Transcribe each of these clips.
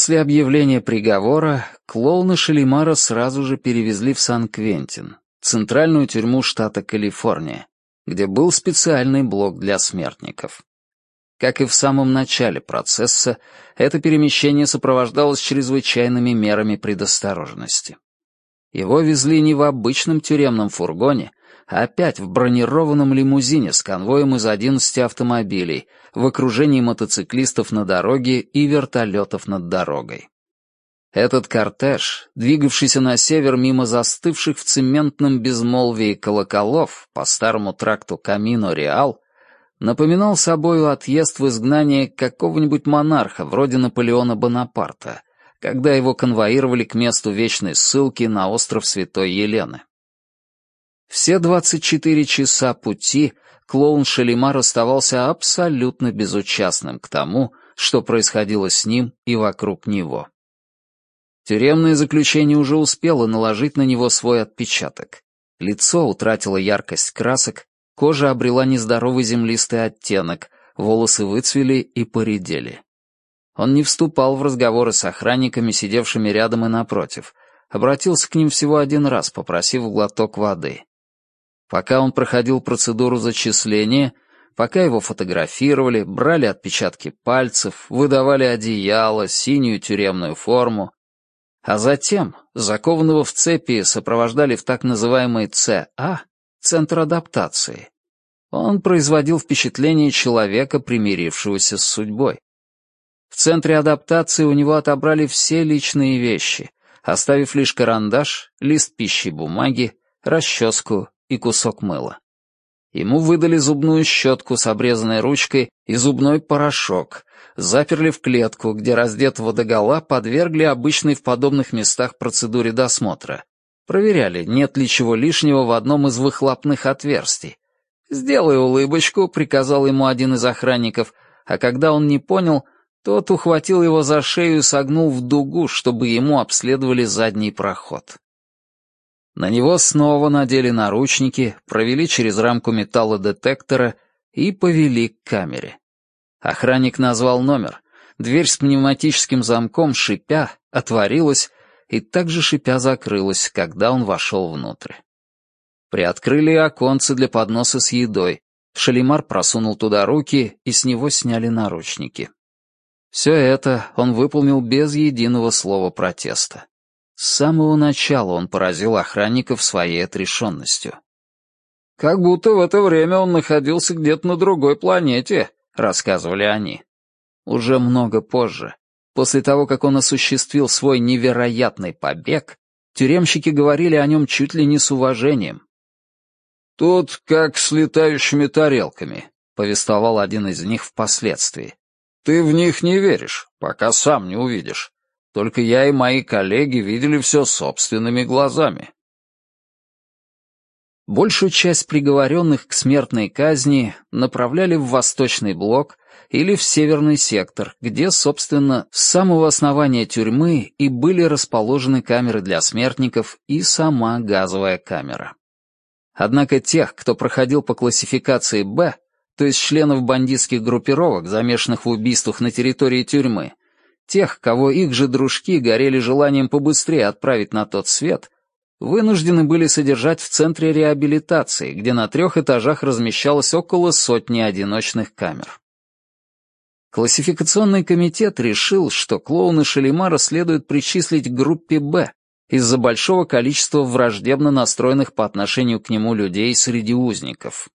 После объявления приговора клоуна Шалимара сразу же перевезли в Сан-Квентин, центральную тюрьму штата Калифорния, где был специальный блок для смертников. Как и в самом начале процесса, это перемещение сопровождалось чрезвычайными мерами предосторожности. Его везли не в обычном тюремном фургоне, опять в бронированном лимузине с конвоем из 11 автомобилей, в окружении мотоциклистов на дороге и вертолетов над дорогой. Этот кортеж, двигавшийся на север мимо застывших в цементном безмолвии колоколов по старому тракту Камино-Реал, напоминал собою отъезд в изгнание какого-нибудь монарха вроде Наполеона Бонапарта, когда его конвоировали к месту вечной ссылки на остров Святой Елены. Все 24 часа пути клоун Шалимар оставался абсолютно безучастным к тому, что происходило с ним и вокруг него. Тюремное заключение уже успело наложить на него свой отпечаток. Лицо утратило яркость красок, кожа обрела нездоровый землистый оттенок, волосы выцвели и поредели. Он не вступал в разговоры с охранниками, сидевшими рядом и напротив, обратился к ним всего один раз, попросив глоток воды. Пока он проходил процедуру зачисления, пока его фотографировали, брали отпечатки пальцев, выдавали одеяло, синюю тюремную форму, а затем закованного в цепи сопровождали в так называемый ЦА, Центр адаптации. Он производил впечатление человека, примирившегося с судьбой. В Центре адаптации у него отобрали все личные вещи, оставив лишь карандаш, лист пищи бумаги, расческу и кусок мыла. Ему выдали зубную щетку с обрезанной ручкой и зубной порошок, заперли в клетку, где раздетого догола подвергли обычной в подобных местах процедуре досмотра. Проверяли, нет ли чего лишнего в одном из выхлопных отверстий. «Сделай улыбочку», — приказал ему один из охранников, а когда он не понял, тот ухватил его за шею и согнул в дугу, чтобы ему обследовали задний проход. На него снова надели наручники, провели через рамку металлодетектора и повели к камере. Охранник назвал номер. Дверь с пневматическим замком, шипя, отворилась и также шипя закрылась, когда он вошел внутрь. Приоткрыли оконцы для подноса с едой. Шалимар просунул туда руки, и с него сняли наручники. Все это он выполнил без единого слова протеста. С самого начала он поразил охранников своей отрешенностью. «Как будто в это время он находился где-то на другой планете», — рассказывали они. Уже много позже, после того, как он осуществил свой невероятный побег, тюремщики говорили о нем чуть ли не с уважением. «Тут как с летающими тарелками», — повествовал один из них впоследствии. «Ты в них не веришь, пока сам не увидишь. Только я и мои коллеги видели все собственными глазами». Большую часть приговоренных к смертной казни направляли в Восточный блок или в Северный сектор, где, собственно, с самого основания тюрьмы и были расположены камеры для смертников и сама газовая камера. Однако тех, кто проходил по классификации «Б», то есть членов бандитских группировок, замешанных в убийствах на территории тюрьмы, тех, кого их же дружки горели желанием побыстрее отправить на тот свет, вынуждены были содержать в центре реабилитации, где на трех этажах размещалось около сотни одиночных камер. Классификационный комитет решил, что клоуна Шалимара следует причислить к группе «Б» из-за большого количества враждебно настроенных по отношению к нему людей среди узников.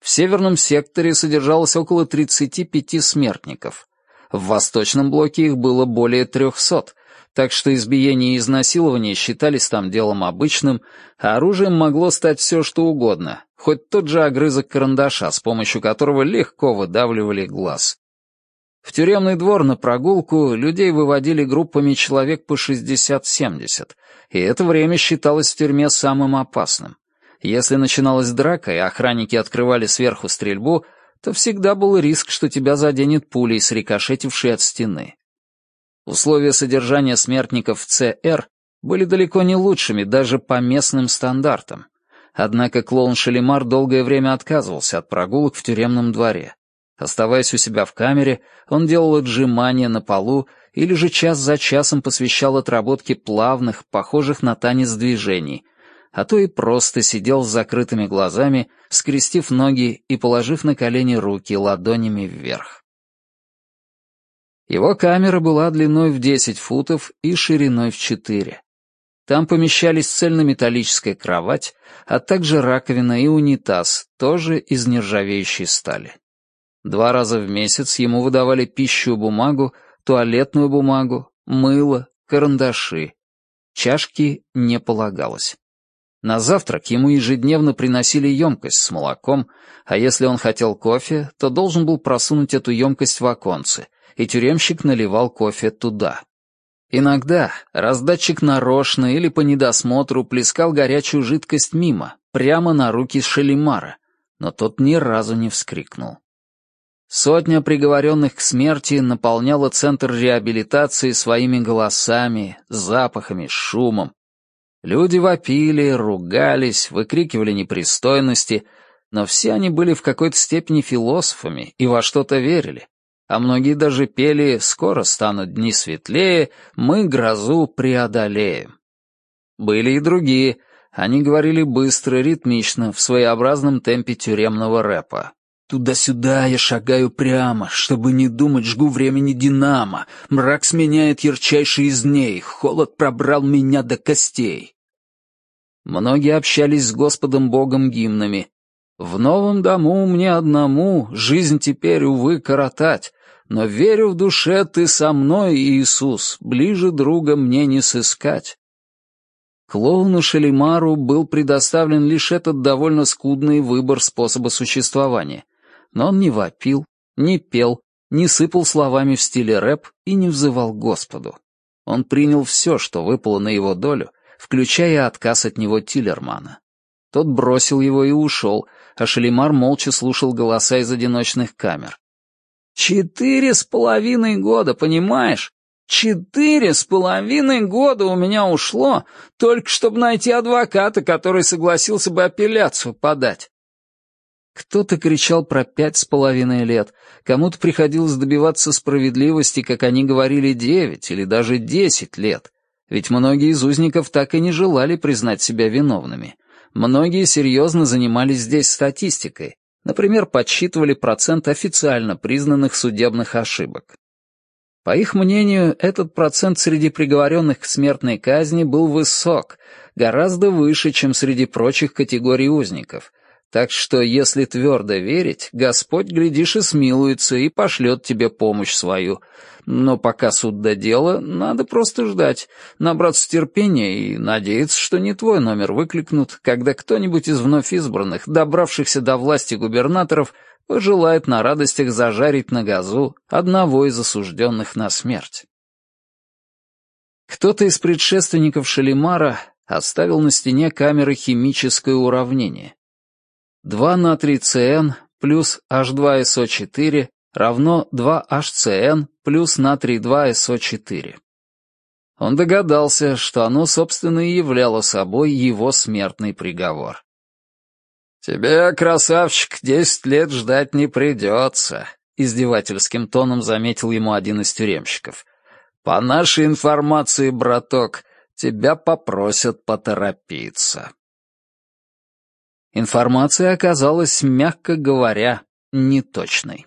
В северном секторе содержалось около 35 смертников. В восточном блоке их было более 300, так что избиение и изнасилование считались там делом обычным, а оружием могло стать все, что угодно, хоть тот же огрызок карандаша, с помощью которого легко выдавливали глаз. В тюремный двор на прогулку людей выводили группами человек по 60-70, и это время считалось в тюрьме самым опасным. Если начиналась драка, и охранники открывали сверху стрельбу, то всегда был риск, что тебя заденет пулей, срикошетившей от стены. Условия содержания смертников в ЦР были далеко не лучшими даже по местным стандартам. Однако клоун Шалимар долгое время отказывался от прогулок в тюремном дворе. Оставаясь у себя в камере, он делал отжимания на полу или же час за часом посвящал отработке плавных, похожих на танец движений, а то и просто сидел с закрытыми глазами, скрестив ноги и положив на колени руки ладонями вверх. Его камера была длиной в 10 футов и шириной в 4. Там помещались цельнометаллическая кровать, а также раковина и унитаз, тоже из нержавеющей стали. Два раза в месяц ему выдавали пищу бумагу, туалетную бумагу, мыло, карандаши. Чашки не полагалось. На завтрак ему ежедневно приносили емкость с молоком, а если он хотел кофе, то должен был просунуть эту емкость в оконце, и тюремщик наливал кофе туда. Иногда раздатчик нарочно или по недосмотру плескал горячую жидкость мимо, прямо на руки Шелимара, но тот ни разу не вскрикнул. Сотня приговоренных к смерти наполняла центр реабилитации своими голосами, запахами, шумом. Люди вопили, ругались, выкрикивали непристойности, но все они были в какой-то степени философами и во что-то верили. А многие даже пели «Скоро станут дни светлее, мы грозу преодолеем». Были и другие. Они говорили быстро, ритмично, в своеобразном темпе тюремного рэпа. Туда-сюда я шагаю прямо, чтобы не думать, жгу времени динамо. Мрак сменяет ярчайший из дней, холод пробрал меня до костей. Многие общались с Господом Богом гимнами. В новом дому мне одному жизнь теперь, увы, коротать, но верю в душе ты со мной, Иисус, ближе друга мне не сыскать. Клоуну Шелимару был предоставлен лишь этот довольно скудный выбор способа существования, но он не вопил, не пел, не сыпал словами в стиле рэп и не взывал Господу. Он принял все, что выпало на его долю, включая отказ от него Тиллермана. Тот бросил его и ушел, а Шалимар молча слушал голоса из одиночных камер. «Четыре с половиной года, понимаешь? Четыре с половиной года у меня ушло, только чтобы найти адвоката, который согласился бы апелляцию подать. Кто-то кричал про пять с половиной лет, кому-то приходилось добиваться справедливости, как они говорили, девять или даже десять лет. Ведь многие из узников так и не желали признать себя виновными. Многие серьезно занимались здесь статистикой. Например, подсчитывали процент официально признанных судебных ошибок. По их мнению, этот процент среди приговоренных к смертной казни был высок, гораздо выше, чем среди прочих категорий узников — так что, если твердо верить, Господь, глядишь, и смилуется, и пошлет тебе помощь свою. Но пока суд до дела, надо просто ждать, набраться терпения и надеяться, что не твой номер выкликнут, когда кто-нибудь из вновь избранных, добравшихся до власти губернаторов, пожелает на радостях зажарить на газу одного из осужденных на смерть. Кто-то из предшественников Шалимара оставил на стене камеры химическое уравнение — 2 натрий ЦН плюс H2SO4 равно 2HCN плюс натрий 2SO4. Он догадался, что оно, собственно, и являло собой его смертный приговор. «Тебе, красавчик, десять лет ждать не придется», — издевательским тоном заметил ему один из тюремщиков. «По нашей информации, браток, тебя попросят поторопиться». Информация оказалась, мягко говоря, неточной.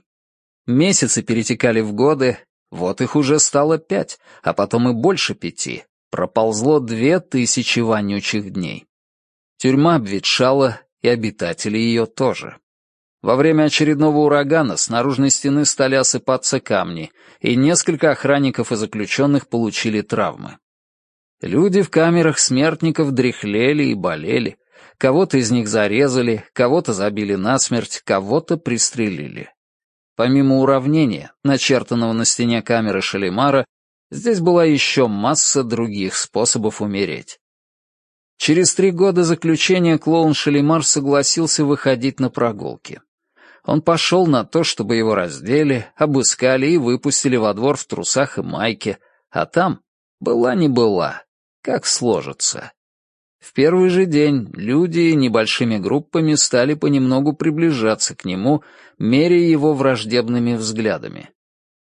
Месяцы перетекали в годы, вот их уже стало пять, а потом и больше пяти. Проползло две тысячи вонючих дней. Тюрьма обветшала, и обитатели ее тоже. Во время очередного урагана с наружной стены стали осыпаться камни, и несколько охранников и заключенных получили травмы. Люди в камерах смертников дряхлели и болели, Кого-то из них зарезали, кого-то забили насмерть, кого-то пристрелили. Помимо уравнения, начертанного на стене камеры Шалимара, здесь была еще масса других способов умереть. Через три года заключения клоун Шалимар согласился выходить на прогулки. Он пошел на то, чтобы его раздели, обыскали и выпустили во двор в трусах и майке, а там была не была, как сложится. В первый же день люди небольшими группами стали понемногу приближаться к нему, меряя его враждебными взглядами.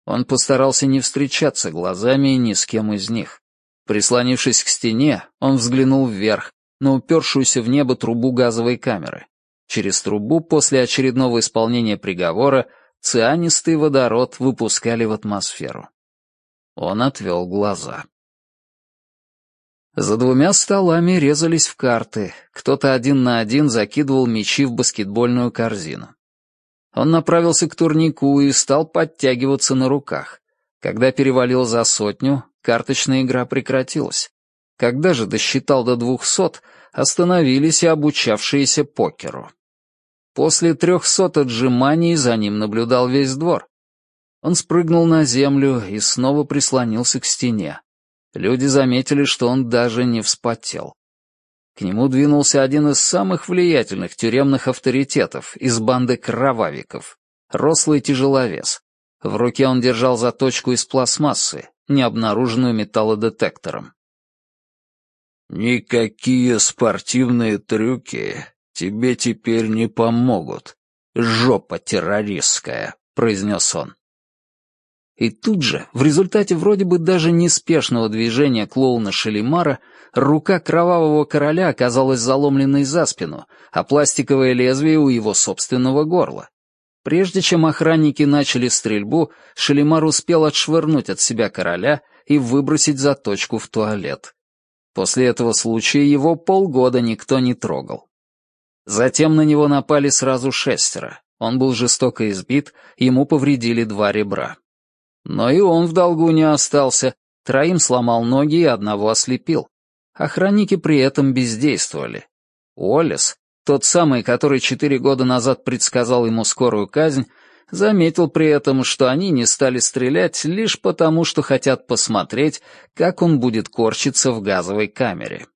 Он постарался не встречаться глазами ни с кем из них. Прислонившись к стене, он взглянул вверх, на упершуюся в небо трубу газовой камеры. Через трубу после очередного исполнения приговора цианистый водород выпускали в атмосферу. Он отвел глаза. За двумя столами резались в карты, кто-то один на один закидывал мячи в баскетбольную корзину. Он направился к турнику и стал подтягиваться на руках. Когда перевалил за сотню, карточная игра прекратилась. Когда же досчитал до двухсот, остановились и обучавшиеся покеру. После трехсот отжиманий за ним наблюдал весь двор. Он спрыгнул на землю и снова прислонился к стене. Люди заметили, что он даже не вспотел. К нему двинулся один из самых влиятельных тюремных авторитетов из банды кровавиков, рослый тяжеловес. В руке он держал заточку из пластмассы, не обнаруженную металлодетектором. «Никакие спортивные трюки тебе теперь не помогут, жопа террористская», — произнес он. И тут же, в результате вроде бы даже неспешного движения клоуна Шелимара, рука кровавого короля оказалась заломленной за спину, а пластиковое лезвие у его собственного горла. Прежде чем охранники начали стрельбу, Шелимар успел отшвырнуть от себя короля и выбросить заточку в туалет. После этого случая его полгода никто не трогал. Затем на него напали сразу шестеро. Он был жестоко избит, ему повредили два ребра. Но и он в долгу не остался, троим сломал ноги и одного ослепил. Охранники при этом бездействовали. Уоллес, тот самый, который четыре года назад предсказал ему скорую казнь, заметил при этом, что они не стали стрелять лишь потому, что хотят посмотреть, как он будет корчиться в газовой камере.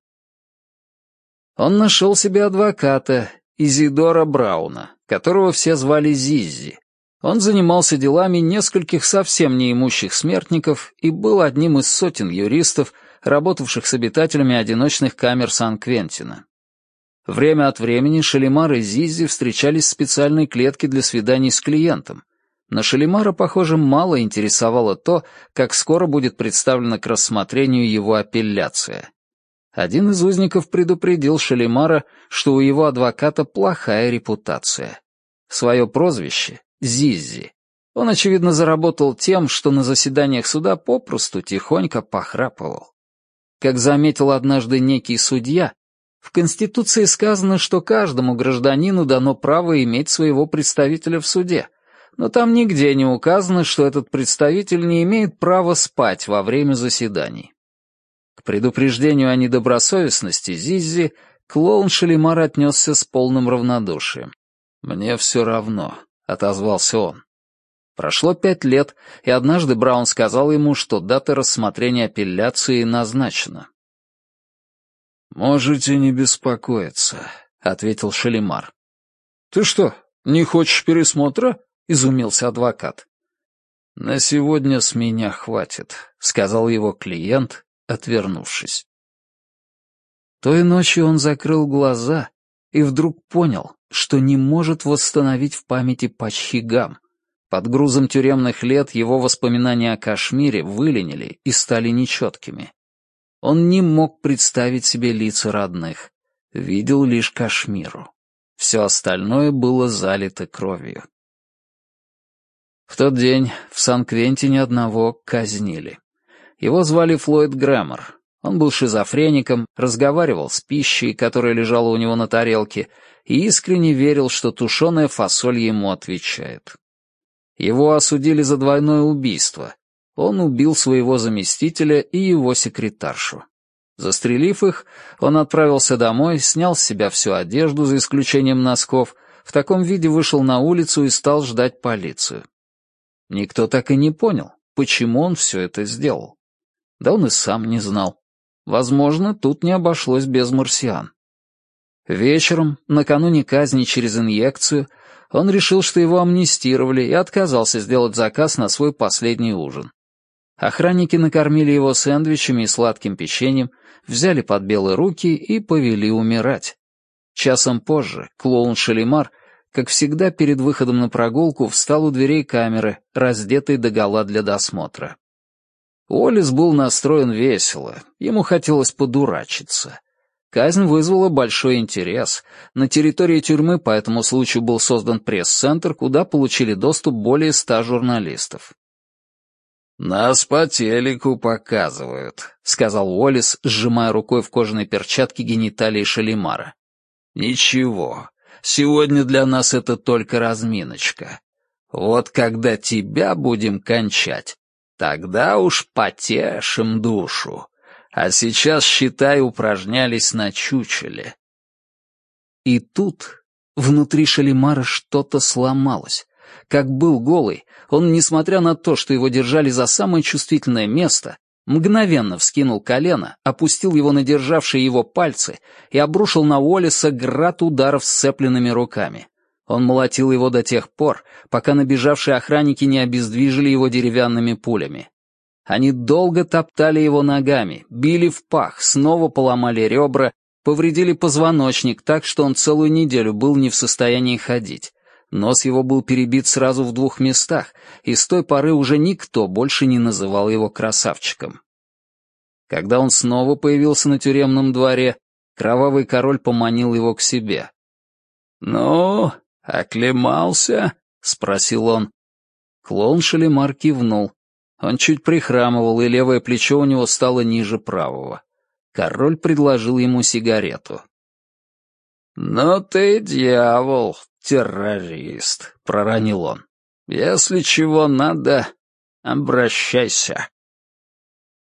Он нашел себе адвоката, Изидора Брауна, которого все звали Зиззи, он занимался делами нескольких совсем неимущих смертников и был одним из сотен юристов, работавших с обитателями одиночных камер Сан-Квентина. Время от времени Шалимар и Зизи встречались в специальной клетке для свиданий с клиентом. Но Шалимара, похоже, мало интересовало то, как скоро будет представлена к рассмотрению его апелляция. Один из узников предупредил Шалимара, что у его адвоката плохая репутация. Свое прозвище Зиззи. Он, очевидно, заработал тем, что на заседаниях суда попросту тихонько похрапывал. Как заметил однажды некий судья, в Конституции сказано, что каждому гражданину дано право иметь своего представителя в суде, но там нигде не указано, что этот представитель не имеет права спать во время заседаний. К предупреждению о недобросовестности Зиззи клоун Шалимар отнесся с полным равнодушием. «Мне все равно отозвался он. Прошло пять лет, и однажды Браун сказал ему, что дата рассмотрения апелляции назначена. «Можете не беспокоиться», — ответил Шалимар. «Ты что, не хочешь пересмотра?» — изумился адвокат. «На сегодня с меня хватит», — сказал его клиент, отвернувшись. Той ночью он закрыл глаза и вдруг понял, что не может восстановить в памяти Пачхигам. Под грузом тюремных лет его воспоминания о Кашмире выленили и стали нечеткими. Он не мог представить себе лица родных, видел лишь Кашмиру. Все остальное было залито кровью. В тот день в Сан-Квентине одного казнили. Его звали Флойд Грэмор, он был шизофреником, разговаривал с пищей, которая лежала у него на тарелке, и искренне верил, что тушеная фасоль ему отвечает. Его осудили за двойное убийство. Он убил своего заместителя и его секретаршу. Застрелив их, он отправился домой, снял с себя всю одежду, за исключением носков, в таком виде вышел на улицу и стал ждать полицию. Никто так и не понял, почему он все это сделал. Да он и сам не знал. Возможно, тут не обошлось без марсиан. Вечером, накануне казни через инъекцию, он решил, что его амнистировали, и отказался сделать заказ на свой последний ужин. Охранники накормили его сэндвичами и сладким печеньем, взяли под белые руки и повели умирать. Часом позже клоун Шалимар, как всегда перед выходом на прогулку, встал у дверей камеры, раздетый догола для досмотра. Уоллес был настроен весело, ему хотелось подурачиться. Казнь вызвала большой интерес. На территории тюрьмы по этому случаю был создан пресс-центр, куда получили доступ более ста журналистов. «Нас по телеку показывают», — сказал Уоллес, сжимая рукой в кожаной перчатке гениталии Шалимара. «Ничего, сегодня для нас это только разминочка. Вот когда тебя будем кончать, тогда уж потешим душу. А сейчас, считай, упражнялись на чучеле». И тут внутри Шалимара что-то сломалось. Как был голый, он, несмотря на то, что его держали за самое чувствительное место, мгновенно вскинул колено, опустил его на державшие его пальцы и обрушил на Уоллеса град ударов сцепленными руками. Он молотил его до тех пор, пока набежавшие охранники не обездвижили его деревянными пулями. Они долго топтали его ногами, били в пах, снова поломали ребра, повредили позвоночник так, что он целую неделю был не в состоянии ходить. Нос его был перебит сразу в двух местах, и с той поры уже никто больше не называл его красавчиком. Когда он снова появился на тюремном дворе, кровавый король поманил его к себе. «Ну, оклемался?» — спросил он. Клоун Шалимар кивнул. Он чуть прихрамывал, и левое плечо у него стало ниже правого. Король предложил ему сигарету. «Ну ты дьявол, террорист», — проронил он. «Если чего надо, обращайся».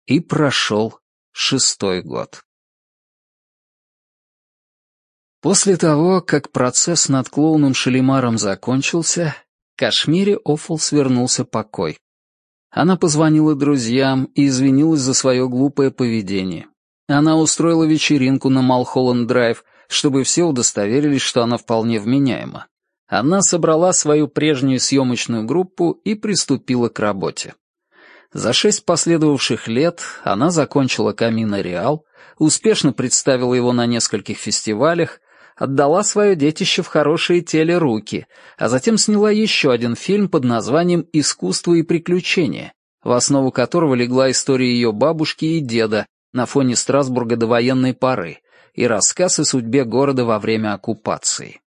И прошел шестой год. После того, как процесс над клоуном Шалимаром закончился, Кашмире Оффл свернулся покой. Она позвонила друзьям и извинилась за свое глупое поведение. Она устроила вечеринку на Малхолланд-драйв — чтобы все удостоверились, что она вполне вменяема. Она собрала свою прежнюю съемочную группу и приступила к работе. За шесть последовавших лет она закончила «Камино Реал», успешно представила его на нескольких фестивалях, отдала свое детище в хорошие телеруки, а затем сняла еще один фильм под названием «Искусство и приключения», в основу которого легла история ее бабушки и деда на фоне Страсбурга до военной поры, и рассказ о судьбе города во время оккупации.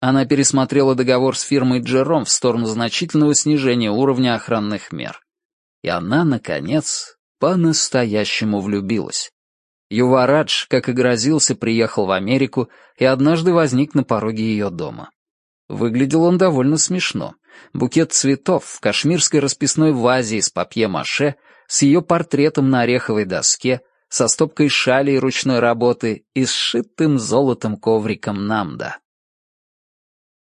Она пересмотрела договор с фирмой Джером в сторону значительного снижения уровня охранных мер. И она, наконец, по-настоящему влюбилась. Юварадж, как и грозился, приехал в Америку и однажды возник на пороге ее дома. Выглядел он довольно смешно. Букет цветов в кашмирской расписной вазе из папье-маше с ее портретом на ореховой доске — со стопкой шалей ручной работы и сшитым золотом ковриком намда.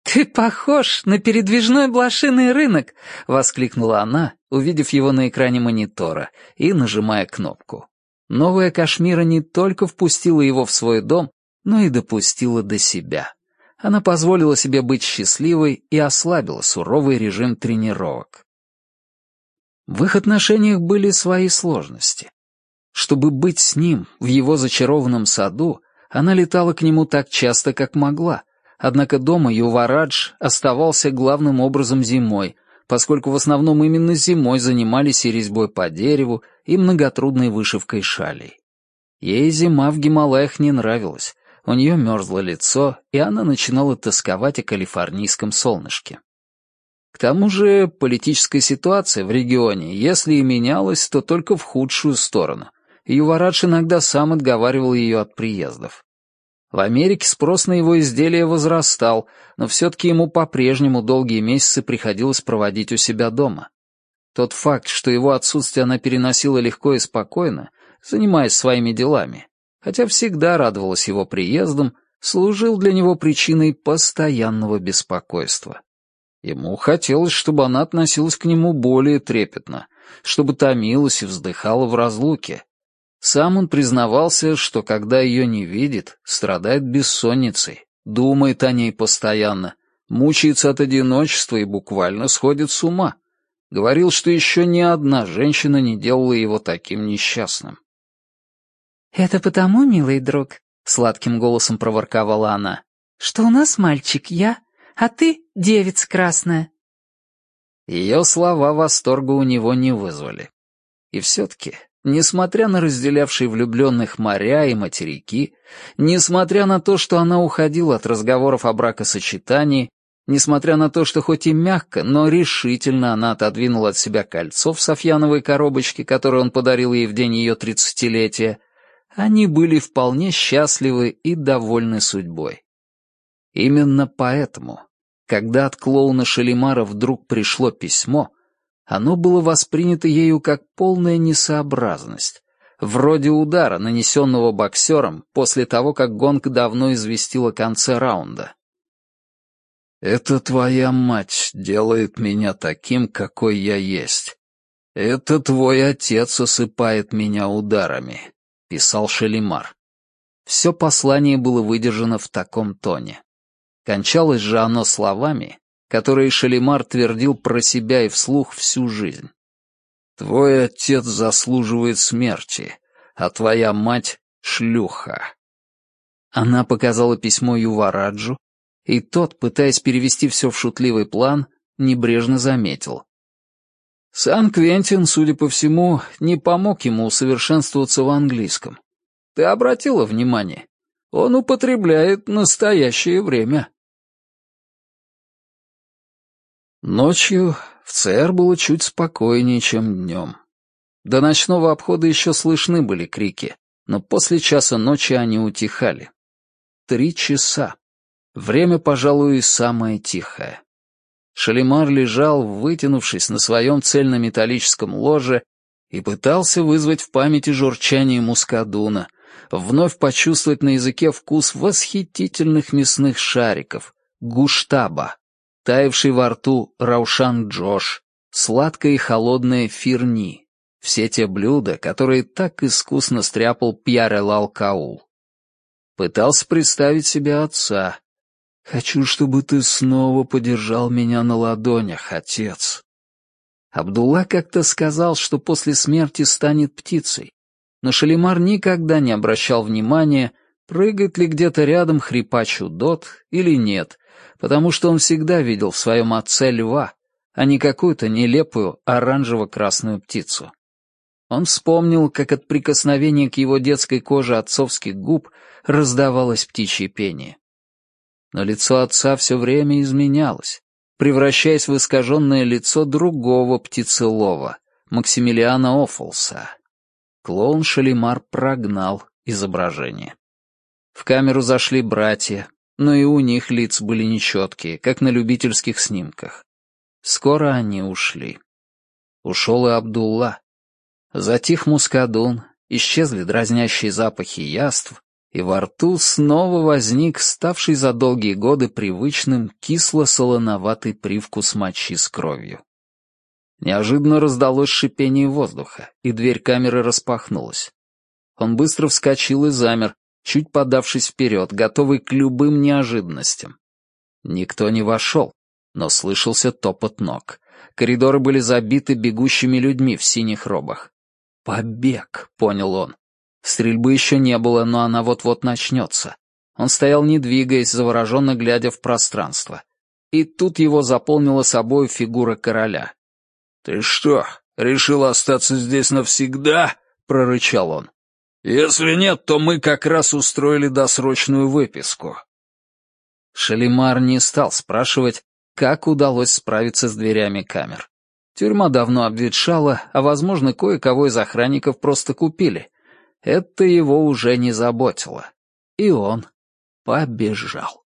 «Ты похож на передвижной блошиный рынок!» — воскликнула она, увидев его на экране монитора и нажимая кнопку. Новая Кашмира не только впустила его в свой дом, но и допустила до себя. Она позволила себе быть счастливой и ослабила суровый режим тренировок. В их отношениях были свои сложности. Чтобы быть с ним в его зачарованном саду, она летала к нему так часто, как могла, однако дома Юварадж оставался главным образом зимой, поскольку в основном именно зимой занимались и резьбой по дереву, и многотрудной вышивкой шалей. Ей зима в Гималаях не нравилась, у нее мерзло лицо, и она начинала тосковать о калифорнийском солнышке. К тому же политическая ситуация в регионе, если и менялась, то только в худшую сторону, Юварадж иногда сам отговаривал ее от приездов. В Америке спрос на его изделия возрастал, но все-таки ему по-прежнему долгие месяцы приходилось проводить у себя дома. Тот факт, что его отсутствие она переносила легко и спокойно, занимаясь своими делами, хотя всегда радовалась его приездам, служил для него причиной постоянного беспокойства. Ему хотелось, чтобы она относилась к нему более трепетно, чтобы томилась и вздыхала в разлуке, сам он признавался, что когда ее не видит, страдает бессонницей, думает о ней постоянно, мучается от одиночества и буквально сходит с ума. Говорил, что еще ни одна женщина не делала его таким несчастным. «Это потому, милый друг», — сладким голосом проворковала она, «что у нас мальчик я, а ты — девица красная». Ее слова восторга у него не вызвали. И все-таки, несмотря на разделявшие влюбленных моря и материки, несмотря на то, что она уходила от разговоров о бракосочетании, несмотря на то, что хоть и мягко, но решительно она отодвинула от себя кольцо в софьяновой коробочке, которое он подарил ей в день ее тридцатилетия, они были вполне счастливы и довольны судьбой. Именно поэтому, когда от клоуна Шалимара вдруг пришло письмо, оно было воспринято ею как полная несообразность, вроде удара, нанесенного боксером после того, как гонка давно известила конце раунда. «Это твоя мать делает меня таким, какой я есть. Это твой отец осыпает меня ударами», — писал Шалимар. Все послание было выдержано в таком тоне. Кончалось же оно словами, которые Шалимар твердил про себя и вслух всю жизнь. «Твой отец заслуживает смерти, а твоя мать — шлюха». Она показала письмо Ювараджу, и тот, пытаясь перевести все в шутливый план, небрежно заметил. Сан-Квентин, судя по всему, не помог ему усовершенствоваться в английском. Ты обратила внимание? Он употребляет настоящее время. Ночью в ЦР было чуть спокойнее, чем днем. До ночного обхода еще слышны были крики, но после часа ночи они утихали. Три часа. Время, пожалуй, самое тихое. Шалимар лежал, вытянувшись на своем цельнометаллическом ложе, и пытался вызвать в памяти журчание мускадуна, вновь почувствовать на языке вкус восхитительных мясных шариков, гуштаба, таявший во рту Раушан Джош, сладкое и холодное фирни, все те блюда, которые так искусно стряпал Пьяре Лалкаул. Пытался представить себе отца. «Хочу, чтобы ты снова подержал меня на ладонях, отец». Абдулла как-то сказал, что после смерти станет птицей, но Шалимар никогда не обращал внимания, прыгает ли где-то рядом хрипач Удот или нет, потому что он всегда видел в своем отце льва, а не какую-то нелепую оранжево-красную птицу. Он вспомнил, как от прикосновения к его детской коже отцовских губ раздавалось птичье пение. Но лицо отца все время изменялось, превращаясь в искаженное лицо другого птицелова, Максимилиана Оффолса. Клоун Шалимар прогнал изображение. В камеру зашли братья, но и у них лица были нечеткие, как на любительских снимках. Скоро они ушли. Ушел и Абдулла. Затих мускадун, исчезли дразнящие запахи яств, и во рту снова возник ставший за долгие годы привычным кисло-солоноватый привкус мочи с кровью. Неожиданно раздалось шипение воздуха, и дверь камеры распахнулась. Он быстро вскочил и замер, чуть подавшись вперед, готовый к любым неожиданностям. Никто не вошел, но слышался топот ног. Коридоры были забиты бегущими людьми в синих робах. «Побег», — понял он. Стрельбы еще не было, но она вот-вот начнется. Он стоял не двигаясь, завороженно глядя в пространство. И тут его заполнила собой фигура короля. «Ты что, решил остаться здесь навсегда?» — прорычал он. Если нет, то мы как раз устроили досрочную выписку. Шалимар не стал спрашивать, как удалось справиться с дверями камер. Тюрьма давно обветшала, а, возможно, кое-кого из охранников просто купили. Это его уже не заботило. И он побежал.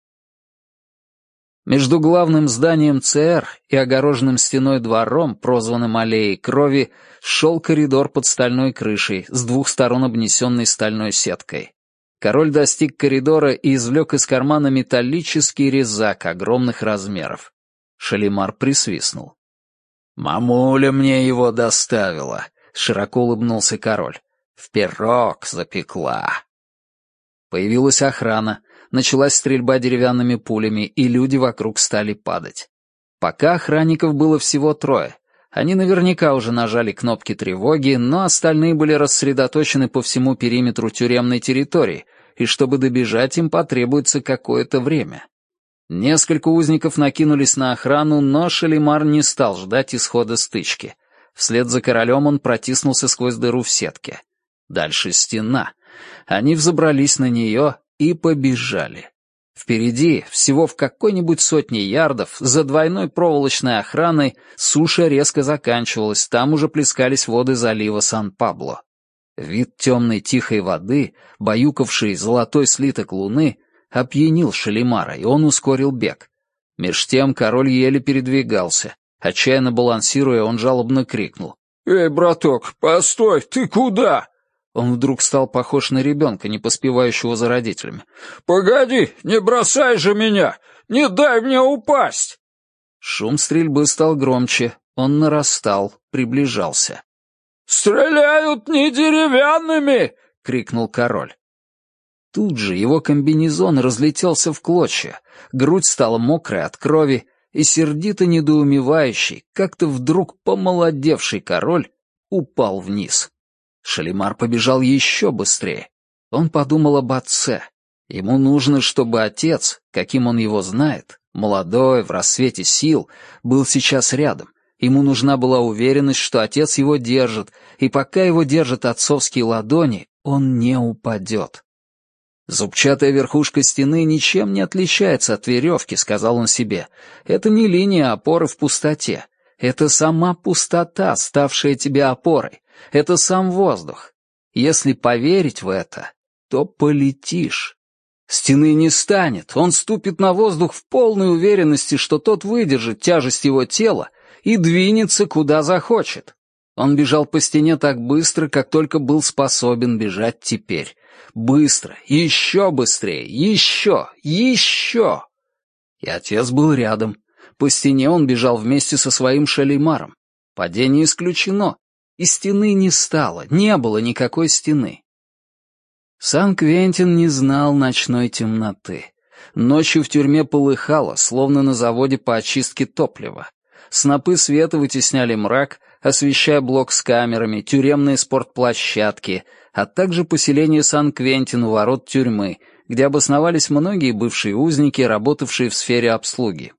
Между главным зданием ЦР и огороженным стеной двором, прозванным Аллеей Крови, шел коридор под стальной крышей, с двух сторон обнесенный стальной сеткой. Король достиг коридора и извлек из кармана металлический резак огромных размеров. Шалимар присвистнул. «Мамуля мне его доставила», — широко улыбнулся король. «В пирог запекла». Появилась охрана, началась стрельба деревянными пулями, и люди вокруг стали падать. Пока охранников было всего трое. Они наверняка уже нажали кнопки тревоги, но остальные были рассредоточены по всему периметру тюремной территории, и чтобы добежать им потребуется какое-то время. Несколько узников накинулись на охрану, но Шалимар не стал ждать исхода стычки. Вслед за королем он протиснулся сквозь дыру в сетке. Дальше стена. Они взобрались на нее и побежали. Впереди, всего в какой-нибудь сотне ярдов, за двойной проволочной охраной, суша резко заканчивалась, там уже плескались воды залива Сан-Пабло. Вид темной тихой воды, баюкавший золотой слиток луны, опьянил Шалимара, и он ускорил бег. Меж тем король еле передвигался. Отчаянно балансируя, он жалобно крикнул. «Эй, браток, постой, ты куда?» Он вдруг стал похож на ребенка, не поспевающего за родителями. «Погоди, не бросай же меня! Не дай мне упасть!» Шум стрельбы стал громче, он нарастал, приближался. «Стреляют не деревянными!» — крикнул король. Тут же его комбинезон разлетелся в клочья, грудь стала мокрой от крови, и сердито недоумевающий, как-то вдруг помолодевший король упал вниз. Шалимар побежал еще быстрее. Он подумал об отце. Ему нужно, чтобы отец, каким он его знает, молодой, в рассвете сил, был сейчас рядом. Ему нужна была уверенность, что отец его держит, и пока его держат отцовские ладони, он не упадет. «Зубчатая верхушка стены ничем не отличается от веревки», — сказал он себе. «Это не линия опоры в пустоте. Это сама пустота, ставшая тебе опорой. Это сам воздух. Если поверить в это, то полетишь. Стены не станет, он ступит на воздух в полной уверенности, что тот выдержит тяжесть его тела и двинется, куда захочет. Он бежал по стене так быстро, как только был способен бежать теперь. Быстро, еще быстрее, еще, еще. И отец был рядом. По стене он бежал вместе со своим шалимаром. Падение исключено. И стены не стало, не было никакой стены. Сан-Квентин не знал ночной темноты. Ночью в тюрьме полыхало, словно на заводе по очистке топлива. Снопы света вытесняли мрак, освещая блок с камерами, тюремные спортплощадки, а также поселение Сан-Квентин у ворот тюрьмы, где обосновались многие бывшие узники, работавшие в сфере обслуги.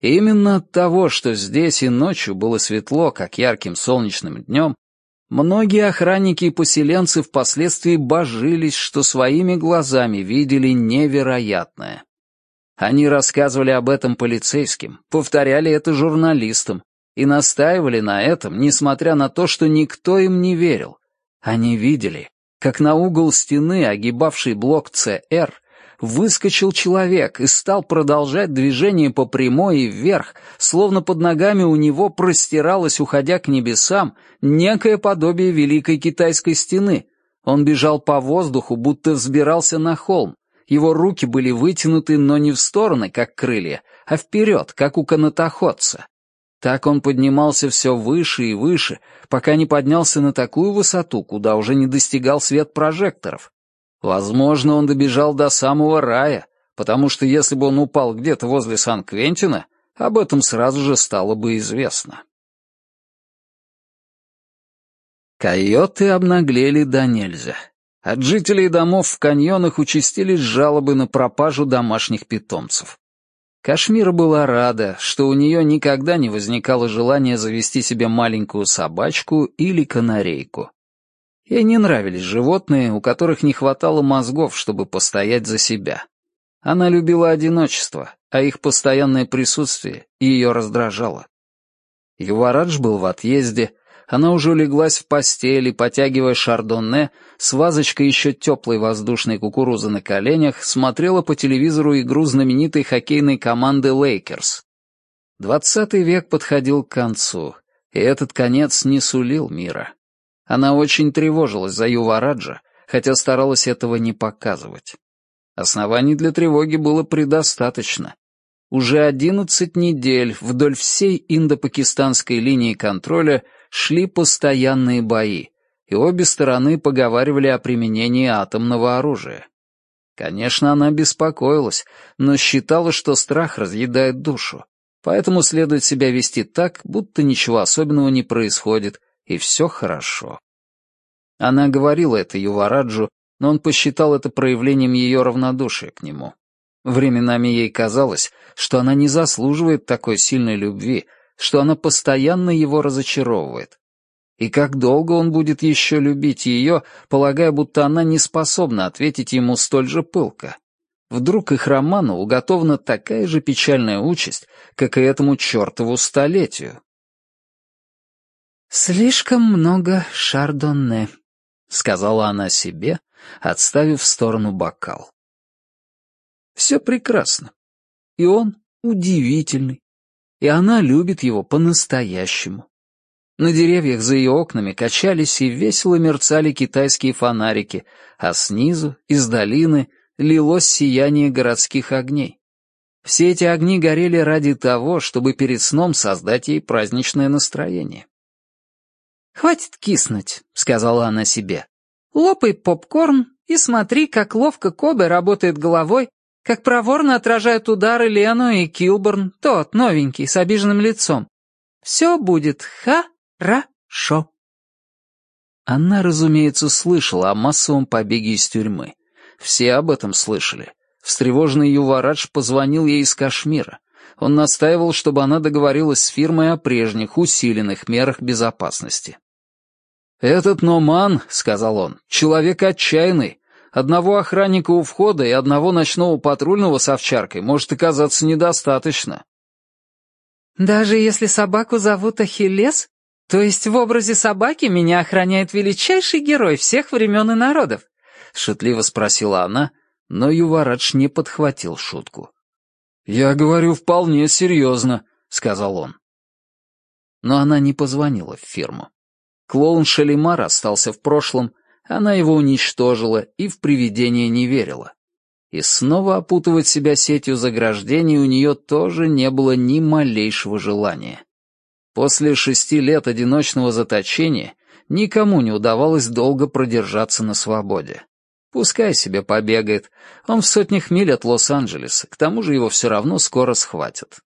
Именно от того, что здесь и ночью было светло, как ярким солнечным днем, многие охранники и поселенцы впоследствии божились, что своими глазами видели невероятное. Они рассказывали об этом полицейским, повторяли это журналистам и настаивали на этом, несмотря на то, что никто им не верил. Они видели, как на угол стены, огибавший блок ЦР, выскочил человек и стал продолжать движение по прямой и вверх, словно под ногами у него простиралось, уходя к небесам, некое подобие Великой Китайской стены. Он бежал по воздуху, будто взбирался на холм, его руки были вытянуты, но не в стороны, как крылья, а вперед, как у канатоходца. Так он поднимался все выше и выше, пока не поднялся на такую высоту, куда уже не достигал свет прожекторов. Возможно, он добежал до самого рая, потому что если бы он упал где-то возле Сан-Квентина, об этом сразу же стало бы известно. Койоты обнаглели до нельзя. От жителей домов в каньонах участились жалобы на пропажу домашних питомцев. Кашмира была рада, что у нее никогда не возникало желания завести себе маленькую собачку или канарейку. Ей не нравились животные, у которых не хватало мозгов, чтобы постоять за себя. Она любила одиночество, а их постоянное присутствие ее раздражало. Юварадж был в отъезде, она уже улеглась в постели, потягивая шардонне, с вазочкой еще теплой воздушной кукурузы на коленях, смотрела по телевизору игру знаменитой хоккейной команды «Лейкерс». Двадцатый век подходил к концу, и этот конец не сулил мира. Она очень тревожилась за Ювараджа, хотя старалась этого не показывать. Оснований для тревоги было предостаточно. Уже одиннадцать недель вдоль всей индо-пакистанской линии контроля шли постоянные бои, и обе стороны поговаривали о применении атомного оружия. Конечно, она беспокоилась, но считала, что страх разъедает душу, поэтому следует себя вести так, будто ничего особенного не происходит, и все хорошо. Она говорила это Ювараджу, но он посчитал это проявлением ее равнодушия к нему. Временами ей казалось, что она не заслуживает такой сильной любви, что она постоянно его разочаровывает. И как долго он будет еще любить ее, полагая, будто она не способна ответить ему столь же пылко? Вдруг их роману уготована такая же печальная участь, как и этому чертову столетию. «Слишком много шардонне», — сказала она себе, отставив в сторону бокал. Все прекрасно. И он удивительный. И она любит его по-настоящему. На деревьях за ее окнами качались и весело мерцали китайские фонарики, а снизу, из долины, лилось сияние городских огней. Все эти огни горели ради того, чтобы перед сном создать ей праздничное настроение. «Хватит киснуть», — сказала она себе. «Лопай попкорн и смотри, как ловко Кобе работает головой, как проворно отражают удары Лену и Килборн, тот, новенький, с обиженным лицом. Все будет Хорошо. Она, разумеется, слышала о массовом побеге из тюрьмы. Все об этом слышали. Встревоженный Юварадж позвонил ей из Кашмира. Он настаивал, чтобы она договорилась с фирмой о прежних, усиленных мерах безопасности. «Этот Номан, — сказал он, — человек отчаянный. Одного охранника у входа и одного ночного патрульного с овчаркой может оказаться недостаточно». «Даже если собаку зовут Ахиллес?» «То есть в образе собаки меня охраняет величайший герой всех времен и народов?» — шутливо спросила она, но Юварадж не подхватил шутку. «Я говорю вполне серьезно», — сказал он. Но она не позвонила в фирму. Клоун Шалимар остался в прошлом, она его уничтожила и в привидение не верила. И снова опутывать себя сетью заграждений у нее тоже не было ни малейшего желания. После шести лет одиночного заточения никому не удавалось долго продержаться на свободе. Пускай себе побегает, он в сотнях миль от Лос-Анджелеса, к тому же его все равно скоро схватят.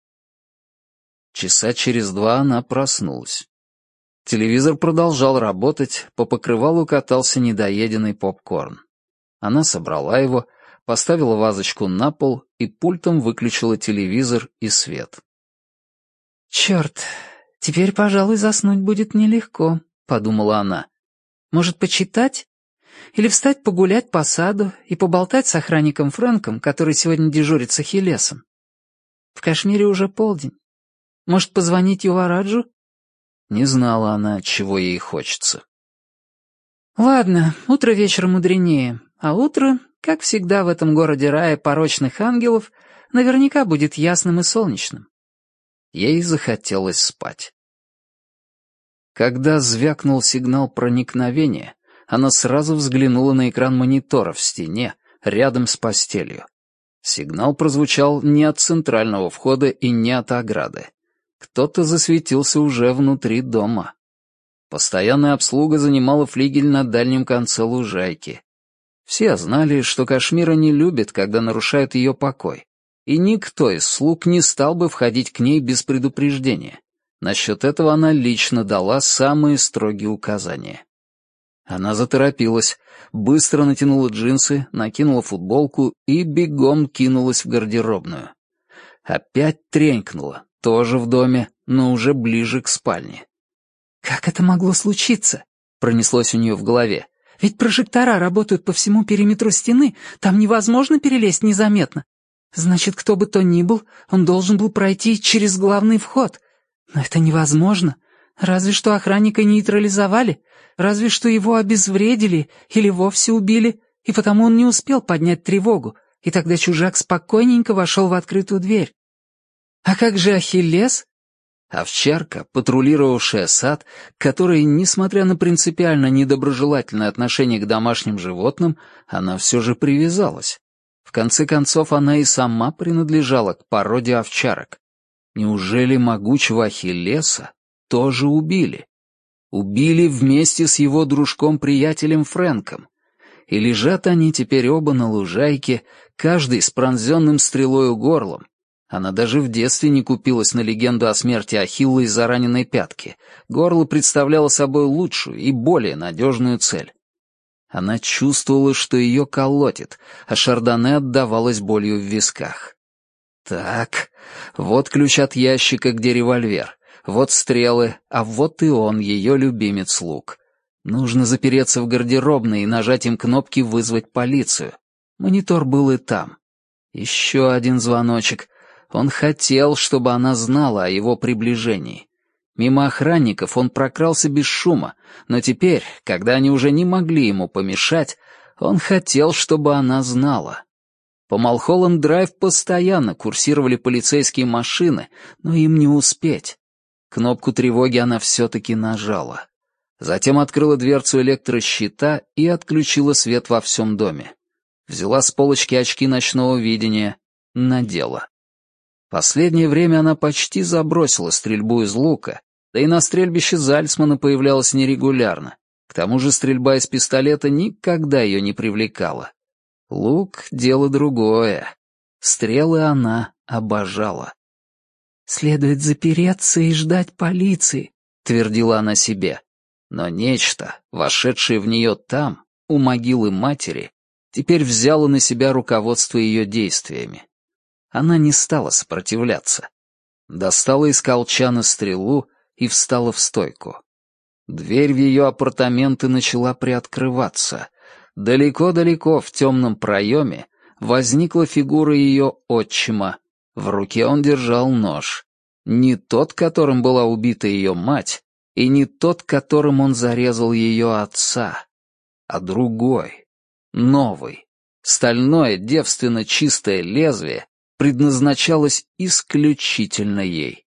Часа через два она проснулась. Телевизор продолжал работать, по покрывалу катался недоеденный попкорн. Она собрала его, поставила вазочку на пол и пультом выключила телевизор и свет. «Черт, «Теперь, пожалуй, заснуть будет нелегко», — подумала она. «Может, почитать? Или встать погулять по саду и поболтать с охранником Фрэнком, который сегодня дежурит с Ахиллесом? В Кашмире уже полдень. Может, позвонить Ювараджу?» Не знала она, чего ей хочется. «Ладно, утро вечера мудренее, а утро, как всегда в этом городе рая порочных ангелов, наверняка будет ясным и солнечным. Ей захотелось спать. Когда звякнул сигнал проникновения, она сразу взглянула на экран монитора в стене, рядом с постелью. Сигнал прозвучал не от центрального входа и не от ограды. Кто-то засветился уже внутри дома. Постоянная обслуга занимала флигель на дальнем конце лужайки. Все знали, что Кашмира не любит, когда нарушают ее покой, и никто из слуг не стал бы входить к ней без предупреждения. Насчет этого она лично дала самые строгие указания. Она заторопилась, быстро натянула джинсы, накинула футболку и бегом кинулась в гардеробную. Опять тренькнула, тоже в доме, но уже ближе к спальне. «Как это могло случиться?» — пронеслось у нее в голове. «Ведь прожектора работают по всему периметру стены, там невозможно перелезть незаметно. Значит, кто бы то ни был, он должен был пройти через главный вход, но это невозможно. Разве что охранника нейтрализовали, разве что его обезвредили или вовсе убили, и потому он не успел поднять тревогу, и тогда чужак спокойненько вошел в открытую дверь. А как же Ахиллес? Овчарка, патрулировавшая сад, который, несмотря на принципиально недоброжелательное отношение к домашним животным, она все же привязалась. В конце концов, она и сама принадлежала к породе овчарок. Неужели могучего Ахиллеса тоже убили? Убили вместе с его дружком-приятелем Фрэнком. И лежат они теперь оба на лужайке, каждый с пронзенным стрелою горлом. Она даже в детстве не купилась на легенду о смерти Ахилла из-за раненой пятки. Горло представляло собой лучшую и более надежную цель. Она чувствовала, что ее колотит, а Шардоне отдавалась болью в висках. Так, вот ключ от ящика, где револьвер, вот стрелы, а вот и он, ее любимец Лук. Нужно запереться в гардеробной и нажать им кнопки «Вызвать полицию». Монитор был и там. Еще один звоночек. Он хотел, чтобы она знала о его приближении. Мимо охранников он прокрался без шума, но теперь, когда они уже не могли ему помешать, он хотел, чтобы она знала. По Малхолланд-драйв постоянно курсировали полицейские машины, но им не успеть. Кнопку тревоги она все-таки нажала. Затем открыла дверцу электрощита и отключила свет во всем доме. Взяла с полочки очки ночного видения, надела. Последнее время она почти забросила стрельбу из лука, да и на стрельбище Зальцмана появлялась нерегулярно. К тому же стрельба из пистолета никогда ее не привлекала. Лук — дело другое. Стрелы она обожала. «Следует запереться и ждать полиции», — твердила она себе. Но нечто, вошедшее в нее там, у могилы матери, теперь взяло на себя руководство ее действиями. Она не стала сопротивляться. Достала из колчана стрелу и встала в стойку. Дверь в ее апартаменты начала приоткрываться. Далеко-далеко в темном проеме возникла фигура ее отчима. В руке он держал нож. Не тот, которым была убита ее мать, и не тот, которым он зарезал ее отца, а другой, новый. Стальное, девственно чистое лезвие предназначалось исключительно ей.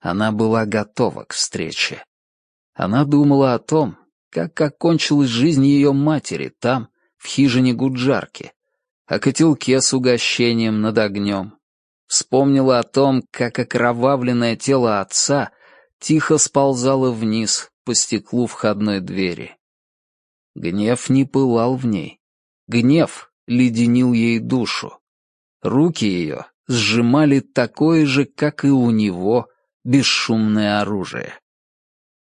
Она была готова к встрече. Она думала о том, как окончилась жизнь ее матери там, в хижине Гуджарки, о котелке с угощением над огнем. Вспомнила о том, как окровавленное тело отца тихо сползало вниз по стеклу входной двери. Гнев не пылал в ней. Гнев леденил ей душу. Руки ее сжимали такое же, как и у него, бесшумное оружие.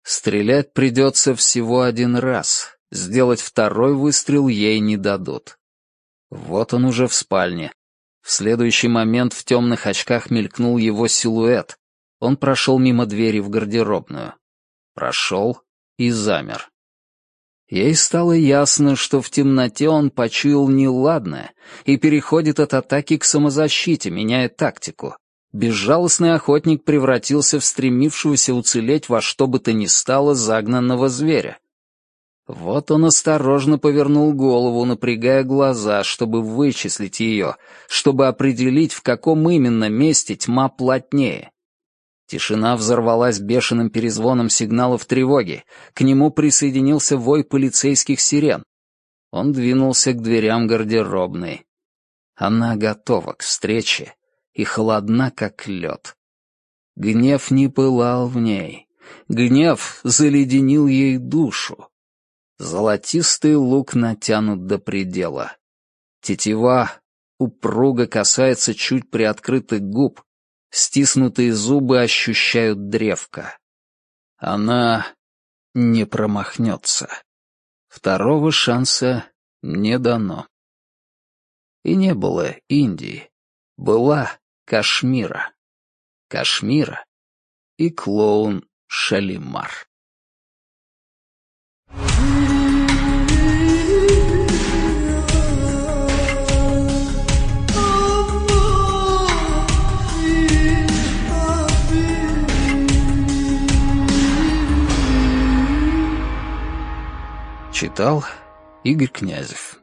Стрелять придется всего один раз, сделать второй выстрел ей не дадут. Вот он уже в спальне. В следующий момент в темных очках мелькнул его силуэт, он прошел мимо двери в гардеробную. Прошел и замер. Ей стало ясно, что в темноте он почуял неладное и переходит от атаки к самозащите, меняя тактику. Безжалостный охотник превратился в стремившегося уцелеть во что бы то ни стало загнанного зверя. Вот он осторожно повернул голову, напрягая глаза, чтобы вычислить ее, чтобы определить, в каком именно месте тьма плотнее. Тишина взорвалась бешеным перезвоном сигналов тревоги. К нему присоединился вой полицейских сирен. Он двинулся к дверям гардеробной. Она готова к встрече и холодна, как лед. Гнев не пылал в ней. Гнев заледенил ей душу. Золотистый лук натянут до предела. Тетива упруго касается чуть приоткрытых губ, Стиснутые зубы ощущают древко. Она не промахнется. Второго шанса не дано. И не было Индии. Была Кашмира. Кашмира и клоун Шалимар. Читал Игорь Князев